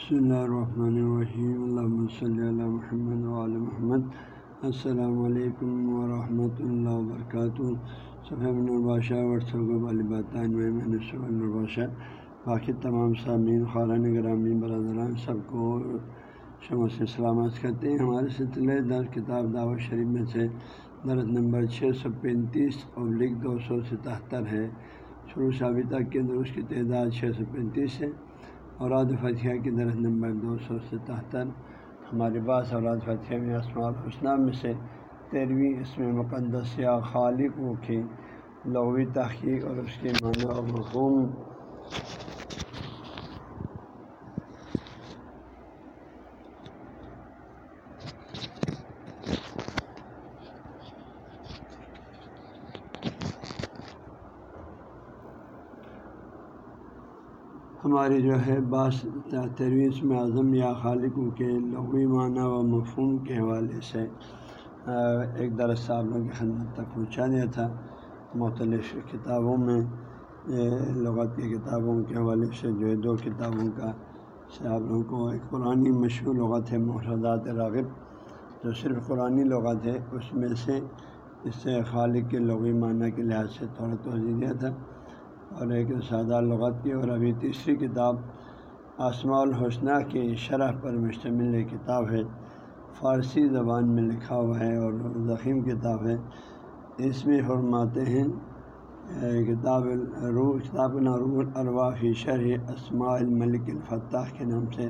بسم اللہ الرحمن الرحیم اللہ صلی اللہ محمد علیہ محمد السلام علیکم ورحمۃ اللہ وبرکاتہ صفحہ الباشہ ورثب الباشہ باقی تمام سامعین خارن گرامی برادران سب کو شمع سے سلامت کرتے ہیں ہمارے سلسلے در کتاب دعوت شریف میں سے درد نمبر چھ سو پینتیس ابلک دو سو ستہتر ہے. شروع ابھی تک کے درست کی تعداد چھ سو پینتیس ہے. اوراد فتح کی درخت نمبر دو سو ستہتر۔ ہمارے پاس اوراد فتح میں اسماع الحسنہ میں سے تیرہویں اس میں مقدس یا خالق و کی لغوی تحقیق اور اس کے معنی و مفہوم۔ ہماری جو ہے بعض ترویج میں اعظم یا خالق کے لغوی معنی و مفہوم کے حوالے سے ایک درس آپ لوگوں کی خدمت تک پہنچا دیا تھا مختلف کتابوں میں لغت کی کتابوں کے حوالے سے جو ہے دو کتابوں کا سے آپ لوگوں کو ایک قرآن مشہور لغت ہے محرضات راغب، جو صرف قرآن لغت ہے، اس میں سے اس سے خالق کے لغوی معنی کے لحاظ سے تھوڑا توجہ دیا تھا۔ اور ایک سادہ لغت کی اور ابھی تیسری کتاب آسماء الحسنہ کی شرح پر مشتمل ایک کتاب ہے۔ فارسی زبان میں لکھا ہوا ہے اور ضخیم کتاب ہے۔ اس میں فرماتے ہیں کتاب روح کتاب الروا فی شرح اسماء الملک الفتح کے نام سے۔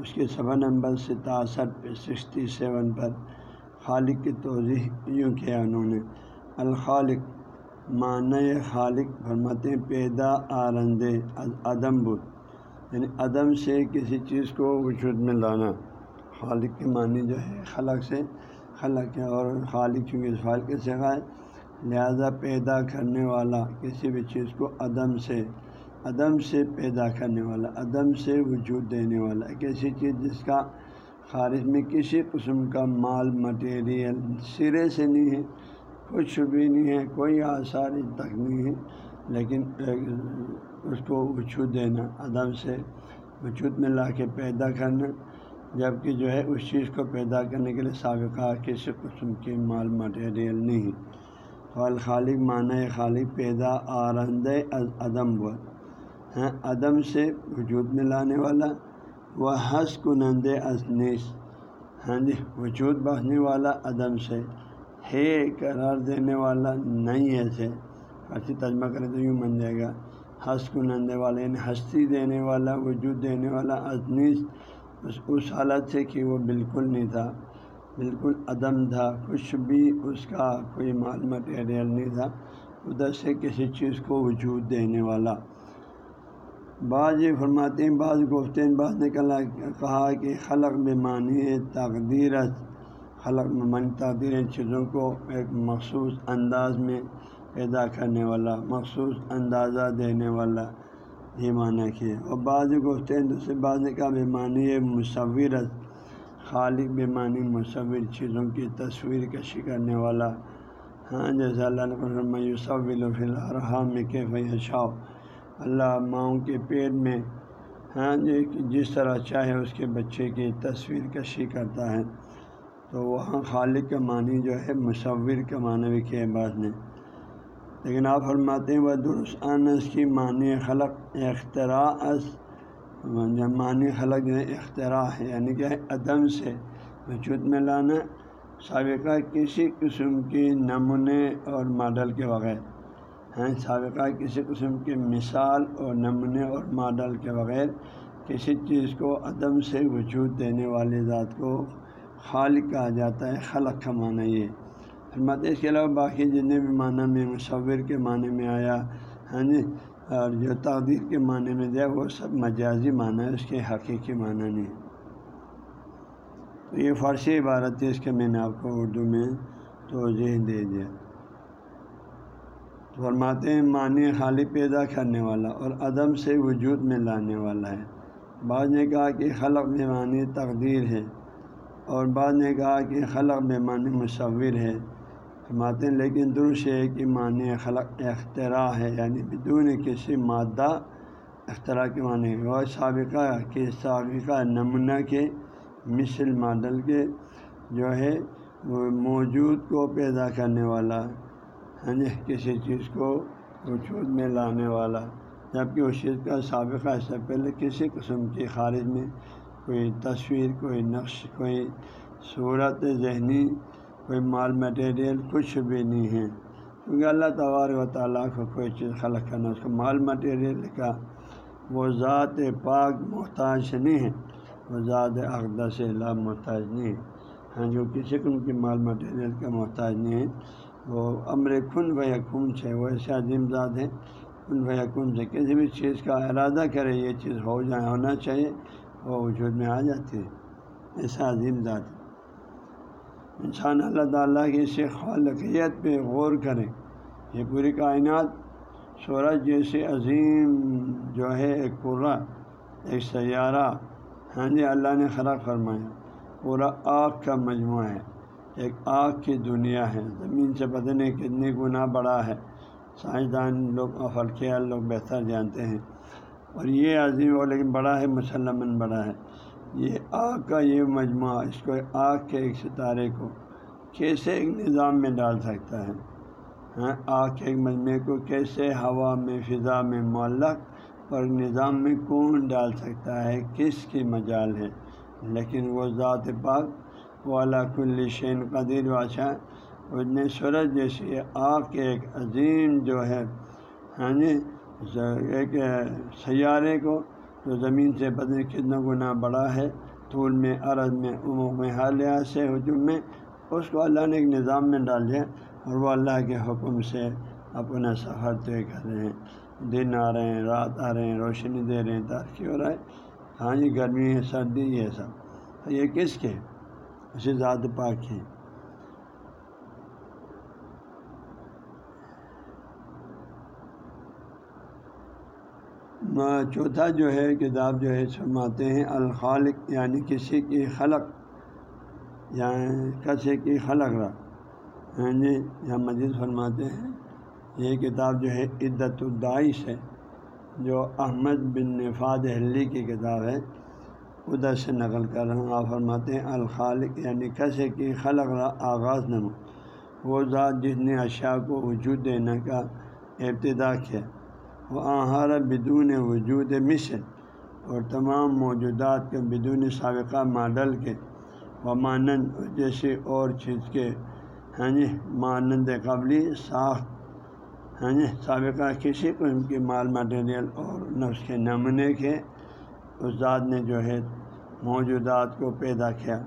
اس کے صفحہ نمبر ستاسٹھ پہ سکسٹی سیون پر خالق کی توضیح یوں کیا انہوں نے۔ الخالق معنی خالق فرماتے ہیں، پیدا آرندے، عدم بود۔ یعنی عدم سے کسی چیز کو وجود میں لانا۔ خالق کے معنی جو ہے، خلق سے خلق ہے اور خالق چونکہ خالق کے سکھائے لہذا پیدا کرنے والا کسی بھی چیز کو عدم سے عدم سے پیدا کرنے والا، عدم سے وجود دینے والا، ایک ایسی چیز جس کا خارج میں کسی قسم کا مال مٹیریل سرے سے نہیں ہے۔ کچھ بھی نہیں ہے، کوئی آثار تک نہیں ہے، لیکن اس کو وجود دینا، عدم سے وجود میں لا کے پیدا کرنا جبکہ جو ہے اس چیز کو پیدا کرنے کے لیے سابقہ کسی قسم کی مال مٹیریل نہیں۔ فال خالق معنی خالق پیدا، آرند عدم وہ ہیں عدم سے وجود میں لانے والا وہ حس کنند ازنیس ہاں جی وجود بہنے والا، عدم سے۔ ہے قرار دینے والا نہیں ہے سے ترجمہ کرے تو یوں بن جائے گا۔ ہنس کنندے والا یعنی ہستی دینے والا، وجود دینے والا ازنیز اس اس حالت سے کہ وہ بالکل نہیں تھا۔ بالکل عدم تھا۔ کچھ بھی اس کا کوئی مال مٹیریل نہیں تھا۔ ادھر سے کسی چیز کو وجود دینے والا۔ بعض یہ فرماتے ہیں، بعض گفتین بعض نے کہا کہ خلق بے معنی تقدیرت خلق من تعدیر چیزوں کو ایک مخصوص انداز میں پیدا کرنے والا، مخصوص اندازہ دینے والا، یہ معنی کیے اور بعض گفتے ہیں دوسرے بعض نے کہا بے معنی مصورت خالق بے معنی مصور چیزوں کی تصویر کشی کرنے والا۔ ہاں جیسے اللہ نے فی الحرحام میں کہ شاؤ اللہ ماؤں کے پیٹ میں ہاں جی جس طرح چاہے اس کے بچے کی تصویر کشی کرتا ہے۔ تو وہاں خالق کا معنی جو ہے، مصور کا معنی بھی کیا بعض نے لیکن آپ فرماتے ہیں، وہ درست انس کی معنی خلق، اختراع معنی خلق جو ہے، اختراع ہے۔ یعنی کہ عدم سے وجود میں لانا، سابقہ کسی قسم کی نمونے اور ماڈل کے بغیر۔ ہیں سابقہ کسی قسم کی مثال اور نمونے اور ماڈل کے بغیر کسی چیز کو عدم سے وجود دینے والی ذات کو خالق کہا جاتا ہے، خلق کا معنی یہ۔ فرماتے اس کے علاوہ باقی جتنے بھی معنی میں مصور کے معنی میں آیا ہاں جی اور جو تقدیر کے معنی میں دیا، وہ سب مجازی معنی ہے اس کے حقیقی معنی نہیں۔ تو یہ فارسی عبارت ہے، اس کے میں نے آپ کو اردو میں توجہ دے دیا۔ تو فرماتے ہیں، معنی خالق پیدا کرنے والا اور عدم سے وجود میں لانے والا ہے۔ بعض نے کہا کہ خلق میں معنی تقدیر ہے۔ اور بعد نے کہا کہ خلق بے معنی مصور ہے۔ فرماتے ہیں، لیکن درست ہے کہ معنی خلق اختراع ہے یعنی بدون کسی مادہ اختراع کے معنی وہ سابقہ کے سابقہ نمونہ کے مثل ماڈل کے جو ہے، وہ موجود کو پیدا کرنے والا ہاں جی کسی چیز کو وجود میں لانے والا، جبکہ اس چیز کا سابقہ اس سے پہلے کسی قسم کی خارج میں کوئی تصویر، کوئی نقش، کوئی صورت، ذہنی، کوئی مال مٹیریل کچھ بھی نہیں ہے۔ کیونکہ اللہ تبارک و تعالیٰ کو کوئی چیز خلق کرنا، اس کو مال مٹیریل کا وہ ذات پاک محتاج نہیں ہے۔ وہ ذات اقدس اللہ محتاج نہیں ہے۔ ہاں جو کسی قسم کی مال مٹیریل کا محتاج نہیں ہے۔ وہ امر خن و خون سے، وہ ایسے عظیم ذات ہے۔ خن و خون سے کسی بھی چیز کا ارادہ کرے، یہ چیز ہو جائے، ہونا چاہیے۔ وہ وجود میں آ جاتی ہے ایسا عظیم ذات انسان اللہ تعالیٰ کی اس خالقیت پہ غور کریں یہ پوری کائنات سورج جیسے عظیم جو ہے، ایک پورا، ایک سیارہ۔ ہاں جی اللہ نے خراب فرمایا۔ پورا آگ کا مجموعہ ہے۔ ایک آگ کی دنیا ہے۔ زمین سے پتہ نہیں کتنی گنا بڑا ہے۔ سائنسدان لوگ فلکیال لوگ بہتر جانتے ہیں۔ اور یہ عظیم اور لیکن بڑا ہے مسلمن بڑا ہے۔ یہ آگ کا یہ مجموعہ، اس کو آگ کے ایک ستارے کو کیسے ایک نظام میں ڈال سکتا ہے؟ ہاں آگ کے ایک مجموعے کو کیسے ہوا میں، فضا میں معلق اور نظام میں کون ڈال سکتا ہے؟ کس کی مجال ہے؟ لیکن وہ ذات پاک وہ اللہ کل شین قدیر بادشاہ، اس نے سورج جیسی آگ کے ایک عظیم جو ہے ہاں جی ایک سیارے کو جو زمین سے بدن کتنا گنا بڑا ہے طول میں، عرض میں عموم میں، ہر لحاظ سے ہجوم میں، اس کو اللہ نے ایک نظام میں ڈال دیا اور وہ اللہ کے حکم سے اپنا سفر طے کر رہے ہیں۔ دن آ رہے ہیں، رات آ رہے ہیں، روشنی دے رہے ہیں ترقی ہو رہا ہے۔ ہاں جی گرمی ہے، سردی یہ سب۔ یہ کس کے؟ اسی ذات پاک ہے چوتھا جو ہے، کتاب جو ہے، فرماتے ہیں، الخالق یعنی کسی کی خلق یعنی کسی کی خلق رہا ہاں جی یہاں مزید فرماتے ہیں۔ یہ کتاب جو ہے، عدت الدائش ہے، جو احمد بن نفاد ہلی کی کتاب ہے۔ ادھر سے نقل کر رہا ہوں۔ آپ فرماتے ہیں، الخالق یعنی کسی کی خلق رہا آغاز نمو وہ ذات جس نے اشیاء کو وجود دینے کا ابتدا کیا۔ وہ آہار بدون وجود مصر اور تمام موجودات کے بدون سابقہ ماڈل کے و مانند جیسے اور چیز کے ہاں جی مانند قبلی، ساخت ہاں جی سابقہ کسی قسم کے مال مٹیریل اور نفس کے نمونے کے اس ذات نے جو ہے موجودات کو پیدا کیا۔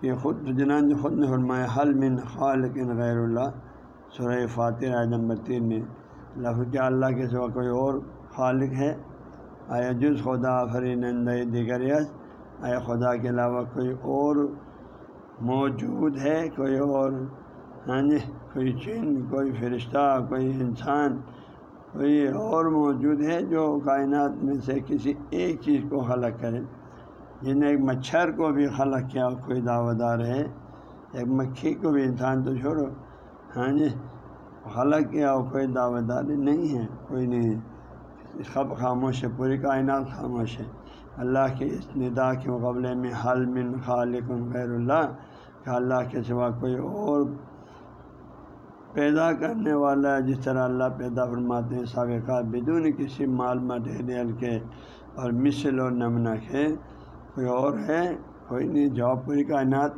کہ خود جنان خود نے فرمایا، حل من خالق غیر اللہ سورہ فاتح نمبر تین میں۔ لفظ کیا اللہ کے سوا کوئی اور خالق ہے؟ آیا جز خدا فرین دیگر یس آیا خدا کے علاوہ کوئی اور موجود ہے؟ کوئی اور ہاں جی کوئی چین کوئی فرشتہ، کوئی انسان، کوئی اور موجود ہے جو کائنات میں سے کسی ایک چیز کو خلق کرے؟ جن نے ایک مچھر کو بھی خلق کیا، کوئی دعوت دار ہے؟ ایک مکھی کو بھی انسان تو چھوڑو۔ ہاں جی حالانکہ کیا کوئی دعوت داری نہیں ہے، کوئی نہیں خب خاموش ہے، پوری کائنات خاموش ہے۔ اللہ کے اس ندا کے مقابلے میں حل من خالق غیر اللہ، کہ اللہ کے سوا کوئی اور پیدا کرنے والا ہے، جس طرح اللہ پیدا فرماتے ہیں، سابقہ بدون کسی مال، مٹیریل کے اور مثل اور نمنہ کے۔ کوئی اور ہے، کوئی نہیں، جواب پوری کائنات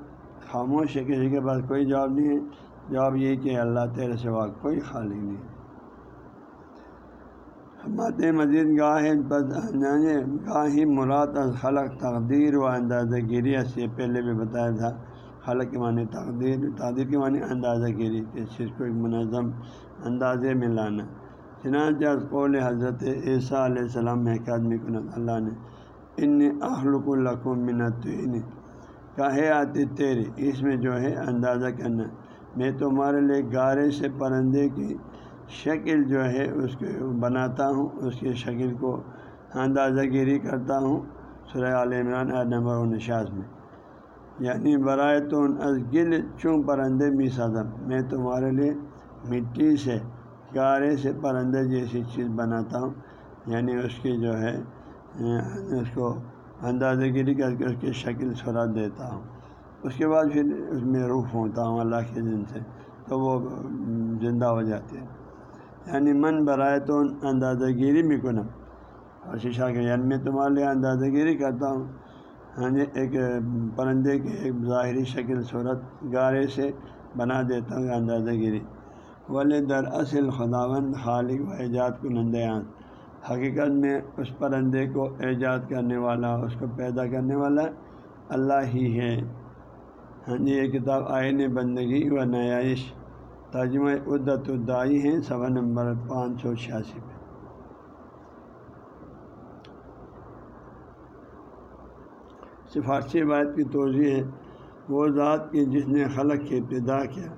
خاموش ہے، کسی کے پاس کوئی جواب نہیں ہے۔ جواب یہ کہ اللہ تیرے سوا کوئی خالی نہیں۔ بات مزید گاہ گاہ ہی مراد از خلق، تقدیر و اندازہ گیری سے پہلے بھی بتایا تھا۔ خلق کے معنی تقدیر تقدیر کے معنی اندازہ گیری اس چیز کو ایک منظم اندازے میں لانا۔ چنانچہ قول حضرت عیسیٰ علیہ السلام میں اکادمی کنت اللہ نے ان اخلق القم منت کہے آتی تیری اس میں جو ہے اندازہ کرنا۔ میں تمہارے لیے گارے سے پرندے کی شکل جو ہے اس کو بناتا ہوں، اس کی شکل کو اندازہ گیری کرتا ہوں۔ سرح عال عمران نمبر انشاس میں۔ یعنی برائے تو از گل چوں پرندے بھی صدم میں تمہارے لیے مٹی سے، گارے سے پرندے جیسی چیز بناتا ہوں۔ یعنی اس کی جو ہے، اس کو اندازہ گیری کر کے اس کی شکل صورت دیتا ہوں۔ اس کے بعد پھر اس میں روح ہوتا ہوں، اللہ کے دن سے، تو وہ زندہ ہو جاتے ہیں۔ یعنی من برائے تو اندازہ گیری بھی کنم اور شیشہ کے یعنی میں تمہارے لیے اندازہ گیری کرتا ہوں۔ ہاں جی ایک پرندے کی ایک ظاہری شکل، صورت گارے سے بنا دیتا ہوں اندازہ گیری۔ ولی در اصل خداوند خالق و ایجاد کو نندیان حقیقت میں اس پرندے کو ایجاد کرنے والا، اس کو پیدا کرنے والا اللہ ہی ہے۔ ہاں جی یہ کتاب آئین بندگی و نیائش ترجمہ عدت الدائی ہیں، صفحہ نمبر پانچ سو چھیاسی پہ۔ سفارشی روایت کی توضیع ہے، وہ ذات کی جس نے خلق کی ابتدا کیا،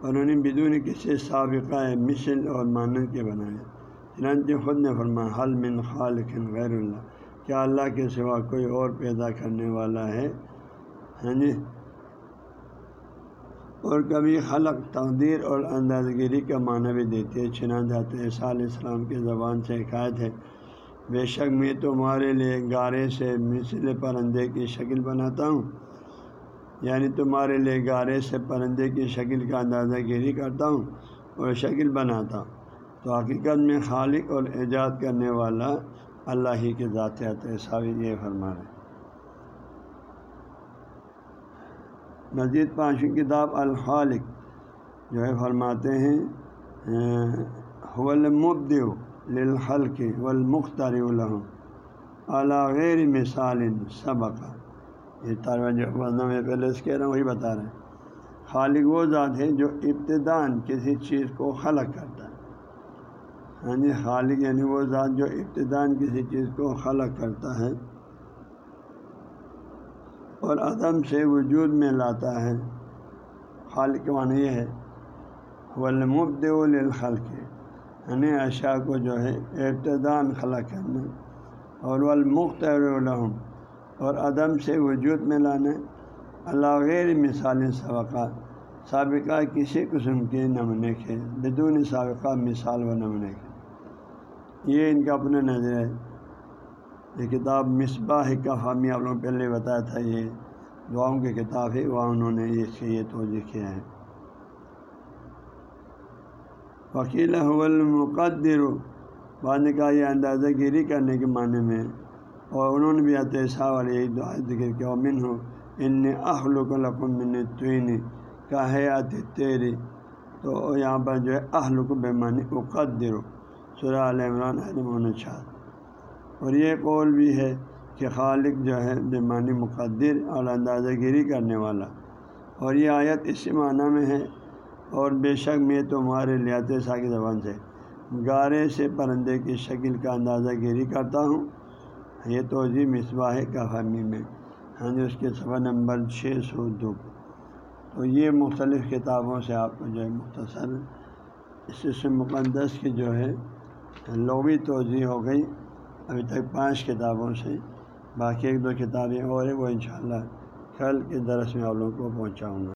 اور انہیں بدون کسی سابقہ مثل اور مانند کے بنایا۔ چنانچہ خود نے فرمایا، حل من خالق غیر اللہ، کیا اللہ کے سوا کوئی اور پیدا کرنے والا ہے؟ ہاں جی اور کبھی خلق تقدیر اور انداز گیری کا معنی بھی دیتی ہے چنانچہ عیسیٰ علیہ السلام کی زبان سے حکایت ہے، بے شک میں تمہارے لیے گارے سے مثل پرندے کی شکل بناتا ہوں۔ یعنی تمہارے لیے گارے سے پرندے کی شکل کا اندازہ گیری کرتا ہوں اور شکل بناتا ہوں۔ تو حقیقت میں خالق اور ایجاد کرنے والا اللہ ہی کے ذات ایسا بھی یہ فرما ہے مزید پانچویں کتاب الخالق جو ہے فرماتے ہیں مبدو للخلق والمختار الحم اعلیٰ غیر مثال سبق۔ یہ طالبہ میں پہلے سے کہہ رہا ہوں، وہی بتا رہے ہیں خالق وہ ذات ہے جو ابتدان کسی چیز کو خلق کرتا ہے۔ ہاں جی خالق یعنی وہ ذات جو ابتدان کسی چیز کو خلق کرتا ہے۔ اور عدم سے وجود میں لاتا ہے۔ خالق کے معنی یہ ہے ولمبد للخلق۔ یعنی اشیاء کو جو ہے ابتدان خلا کرنا۔ اور والمختر الحم اور عدم سے وجود میں لانا اللہ غیر مثال سبقہ سابقہ کسی قسم کے نمونے کے، بدون سابقہ مثال و نمونے کے۔ یہ ان کا اپنا نظر ہے۔ یہ کتاب مصباح کا حامی آپ لوگوں پہلے بتایا تھا، یہ دعاؤں کی کتاب ہے، وہاں انہوں نے اس کے یہ توجہ کیا ہے۔ وکیل المقدر بعد نے کہا یہ اندازہ گیری کرنے کے معنی میں، اور انہوں نے بھی اتحصا والے دعا ذکر کیا من ہو ان نے اخلق القم من توئین کا حیات تیری تو یہاں پر جو ہے اہلک بے معنی اقدر سرا علیہ عمران علم چاہ اور یہ قول بھی ہے کہ خالق جو ہے بے معنی مقدر اور اندازہ گیری کرنے والا۔ اور یہ آیت اسی معنی میں ہے اور بے شک میں تمہارے لیات سا کی زبان سے۔ گارے سے پرندے کی شکل کا اندازہ گیری کرتا ہوں۔ یہ توضیع مصباح کا فہمی میں۔ ہاں جی اس کے صفحہ نمبر چھ سو دو۔ تو یہ مختلف کتابوں سے آپ کو جو ہے مختصر اس سے مقدس کی جو ہے لغوی توضیع ہو گئی۔ ابھی تک پانچ کتابوں سے باقی ایک دو کتابیں اور ہیں وہ انشاءاللہ کل کے درس میں آپ لوگوں کو پہنچاؤں گا۔